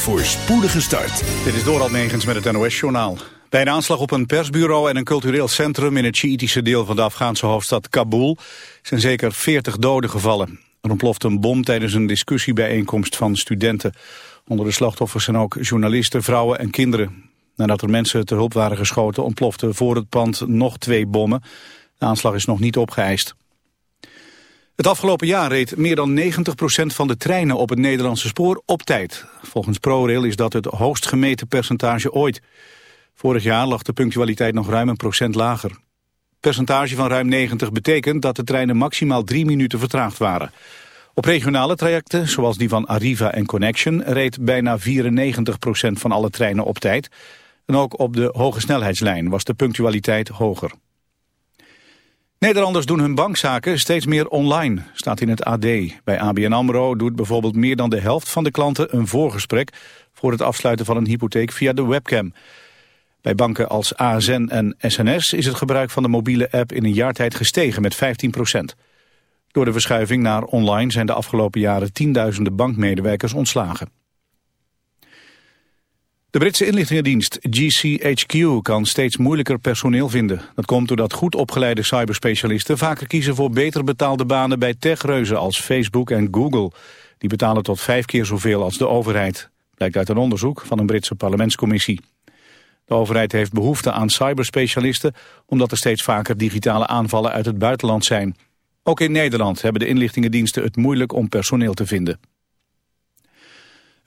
voorspoedige start. Dit is Doral Megens met het NOS-journaal. Bij een aanslag op een persbureau en een cultureel centrum... in het Sjiitische deel van de Afghaanse hoofdstad Kabul... zijn zeker 40 doden gevallen. Er ontplofte een bom tijdens een discussiebijeenkomst van studenten. Onder de slachtoffers zijn ook journalisten, vrouwen en kinderen. Nadat er mensen te hulp waren geschoten... ontploften voor het pand nog twee bommen. De aanslag is nog niet opgeëist. Het afgelopen jaar reed meer dan 90% van de treinen op het Nederlandse spoor op tijd. Volgens ProRail is dat het hoogst gemeten percentage ooit. Vorig jaar lag de punctualiteit nog ruim een procent lager. Percentage van ruim 90 betekent dat de treinen maximaal drie minuten vertraagd waren. Op regionale trajecten, zoals die van Arriva en Connection, reed bijna 94% van alle treinen op tijd. En ook op de hoge snelheidslijn was de punctualiteit hoger. Nederlanders doen hun bankzaken steeds meer online, staat in het AD. Bij ABN AMRO doet bijvoorbeeld meer dan de helft van de klanten een voorgesprek... voor het afsluiten van een hypotheek via de webcam. Bij banken als ASN en SNS is het gebruik van de mobiele app in een jaar tijd gestegen met 15% Door de verschuiving naar online zijn de afgelopen jaren tienduizenden bankmedewerkers ontslagen. De Britse inlichtingendienst GCHQ kan steeds moeilijker personeel vinden. Dat komt doordat goed opgeleide cyberspecialisten vaker kiezen voor beter betaalde banen bij techreuzen als Facebook en Google. Die betalen tot vijf keer zoveel als de overheid. Blijkt uit een onderzoek van een Britse parlementscommissie. De overheid heeft behoefte aan cyberspecialisten omdat er steeds vaker digitale aanvallen uit het buitenland zijn. Ook in Nederland hebben de inlichtingendiensten het moeilijk om personeel te vinden.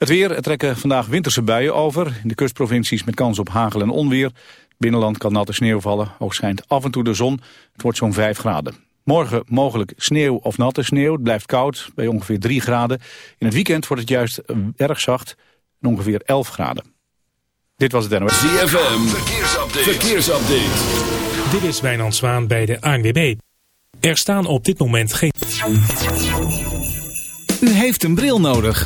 Het weer, er trekken vandaag winterse buien over. In de kustprovincies met kans op hagel en onweer. Binnenland kan natte sneeuw vallen. Ook schijnt af en toe de zon. Het wordt zo'n 5 graden. Morgen mogelijk sneeuw of natte sneeuw. Het blijft koud bij ongeveer 3 graden. In het weekend wordt het juist erg zacht. En ongeveer 11 graden. Dit was het NOS. ZFM, verkeersupdate. verkeersupdate. Dit is Wijnand Zwaan bij de ANWB. Er staan op dit moment geen... U heeft een bril nodig.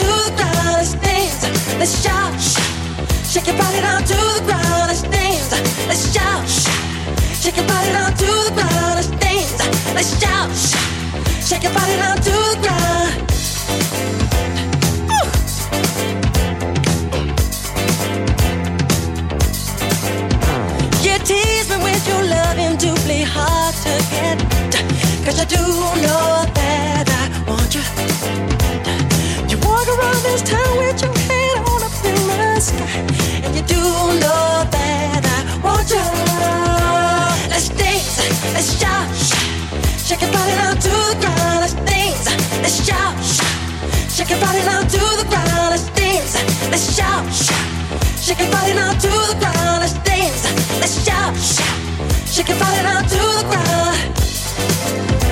To the ground. Let's dance, let's shout, shake your body down to the ground. Let's dance, let's shout. Shake your body down to the ground. Let's dance. Let's shout. Shake your body down to the ground. You tease me with your doubly hard to I do know that I want 106.9 ZFM. lady. I'm your knight in shining armor, and I love you walk around this town with your head on a in. And you do know that I want you. Let's dance, let's shout, shake your body down to the ground. Let's dance, let's shout, shake your body down to the ground. Let's dance, let's shout, shake your body down to the ground. Let's dance, let's shout, shake your body down to the ground.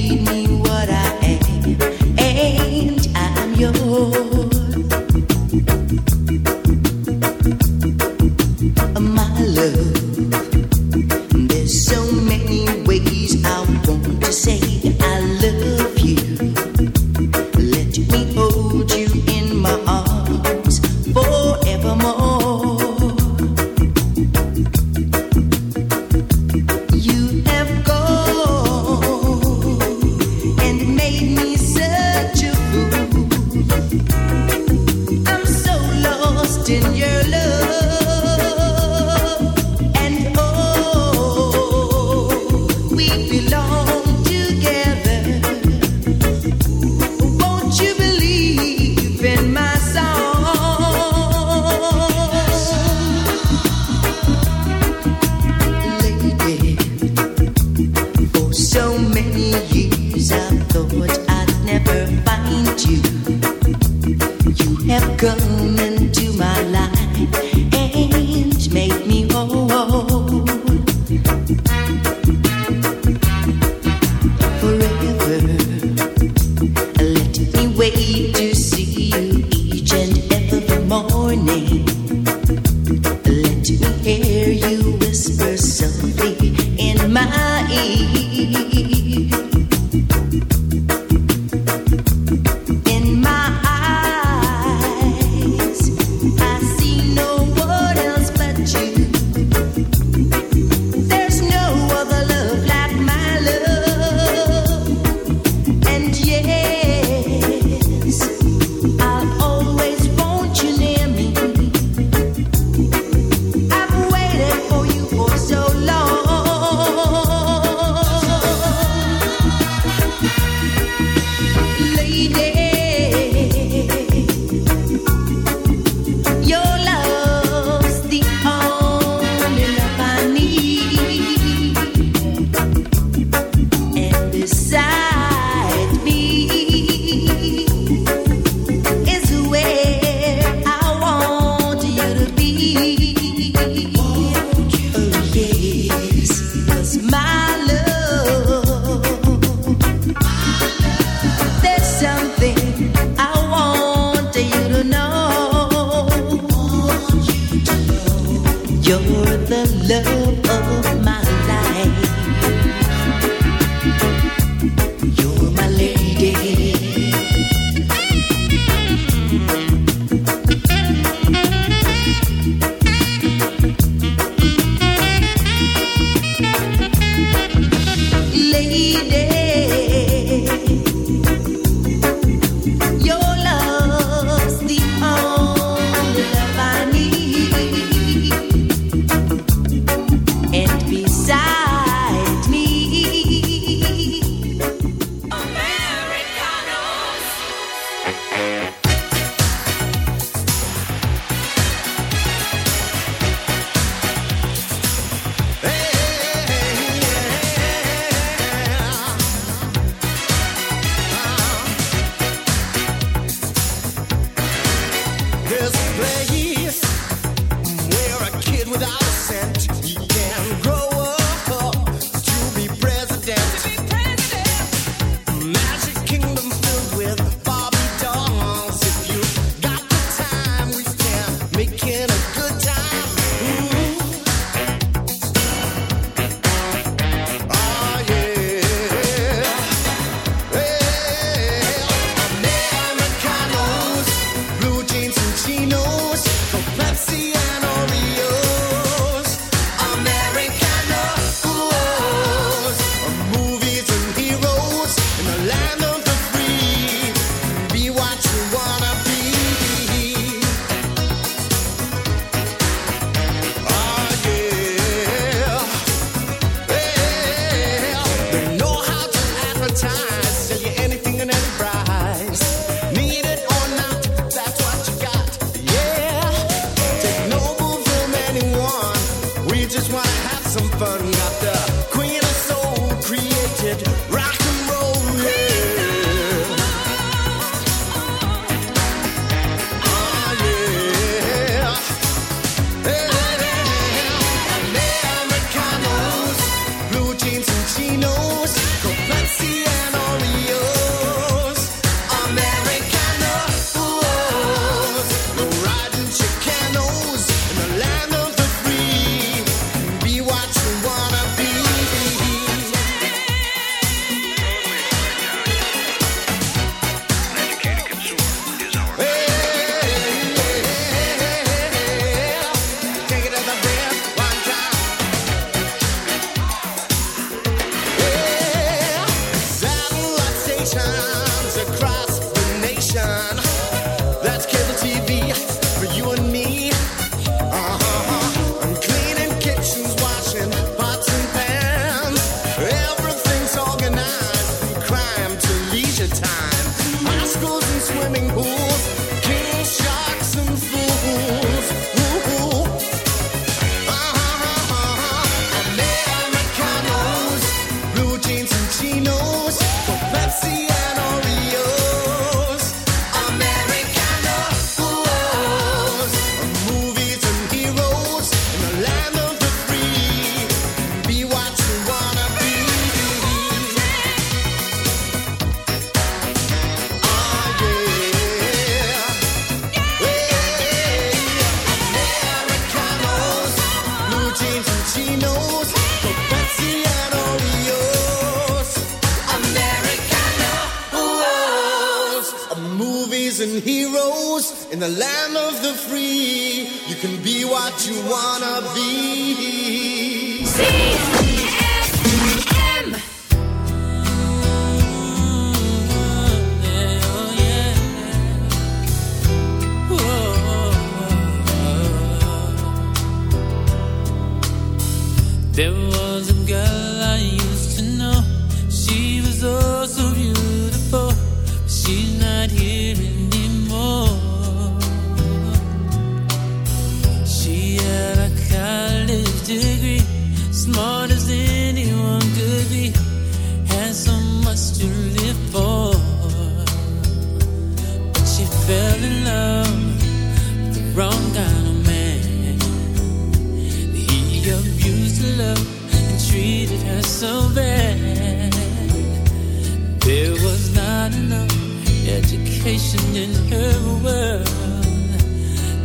vacation in her world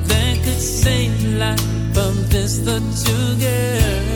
that could save life from this the two girls.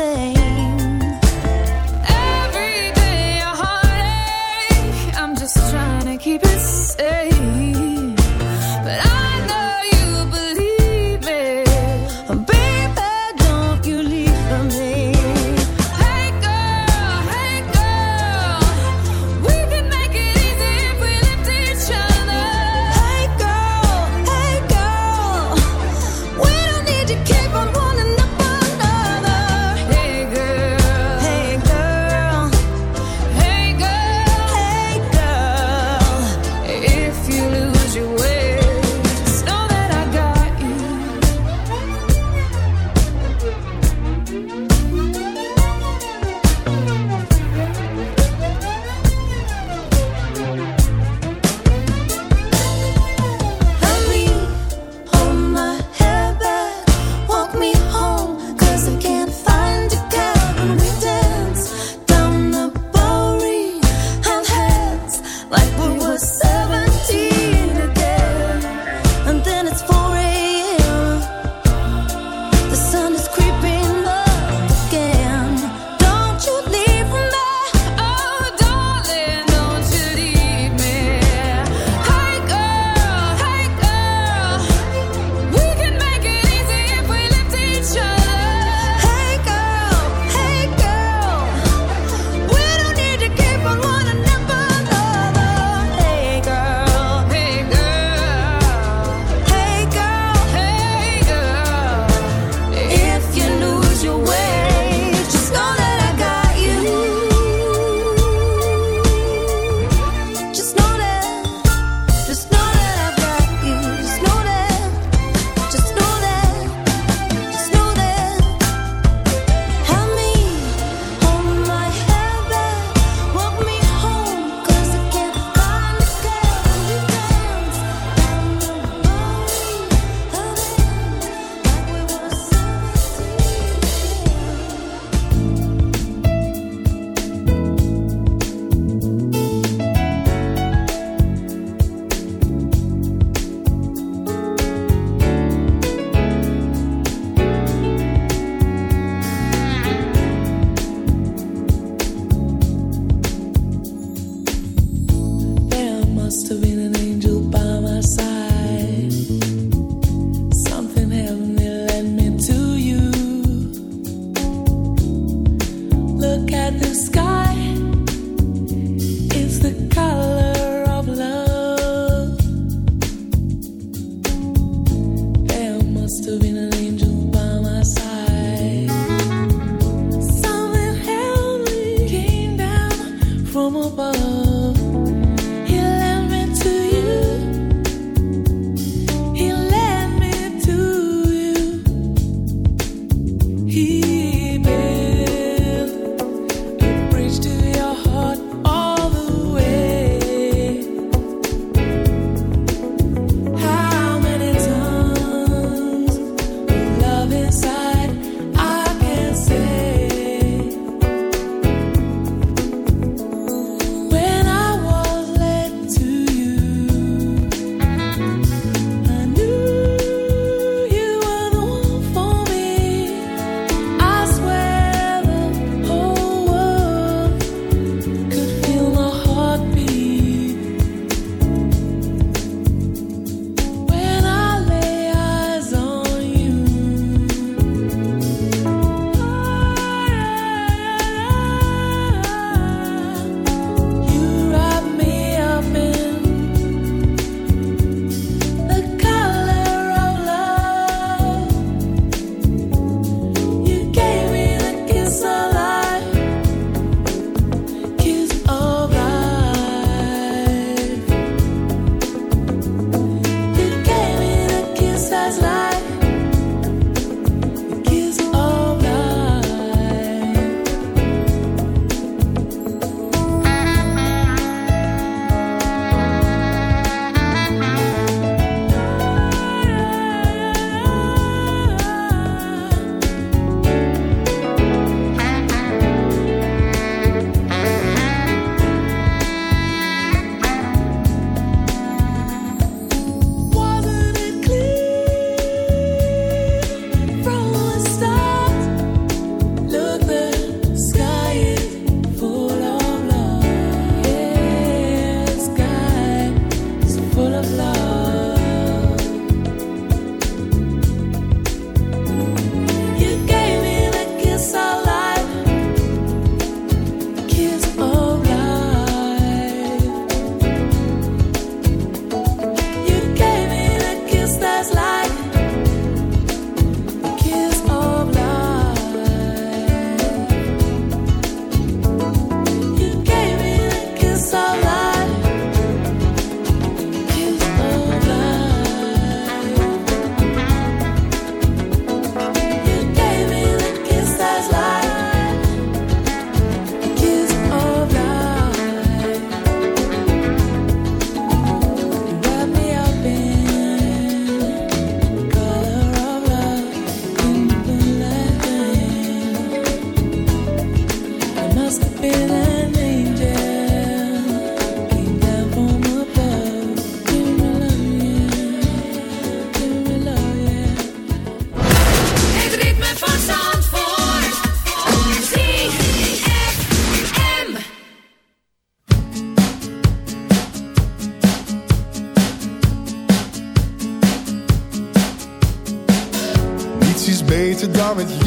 say. Beter dan met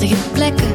lastige plekken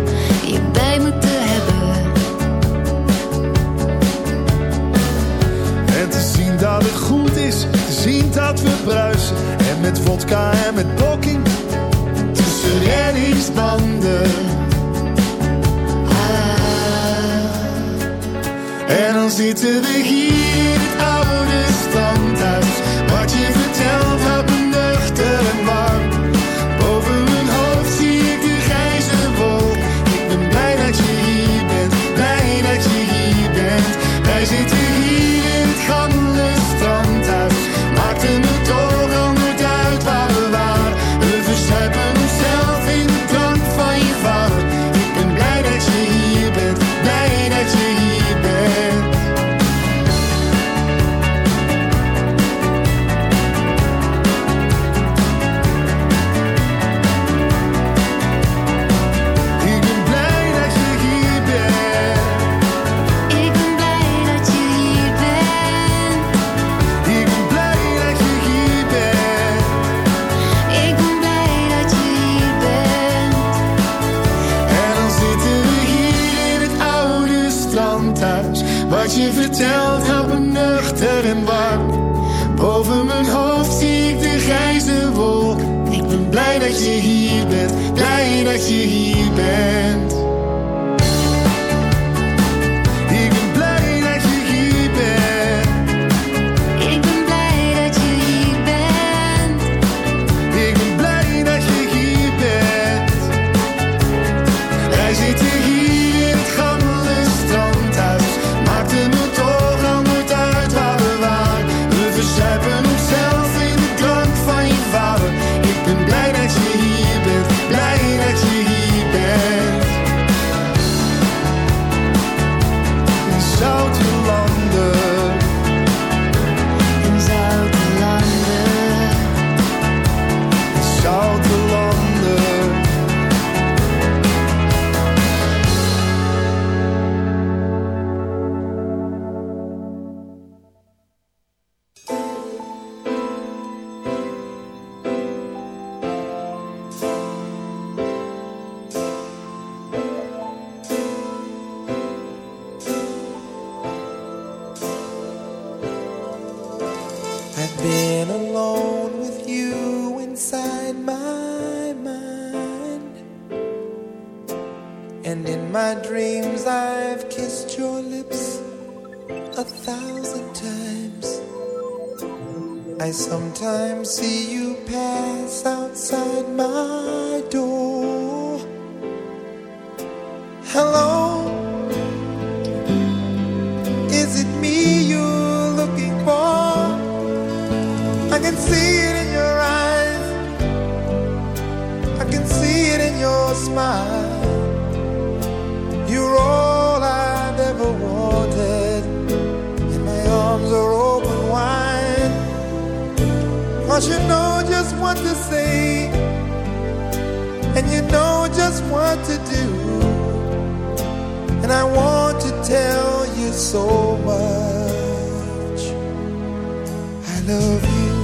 you.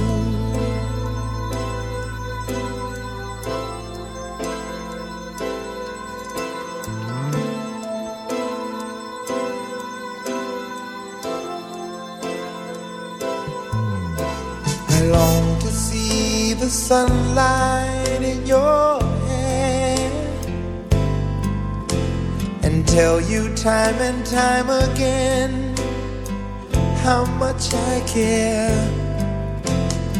I long to see the sunlight in your hair and tell you time and time again how much I care.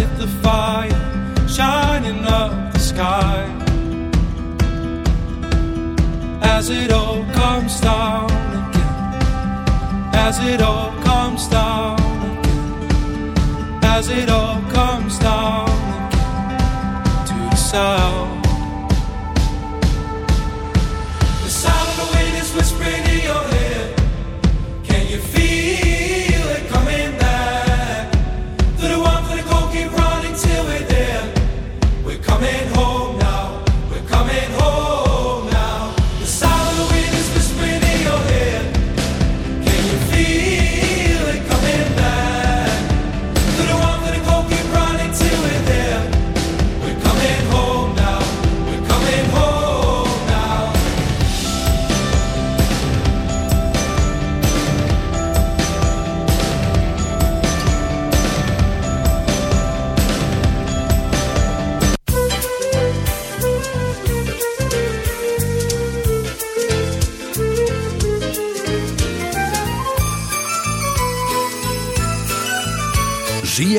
with the fire shining up the sky. As it all comes down again, as it all comes down again, as it all comes down again to the side.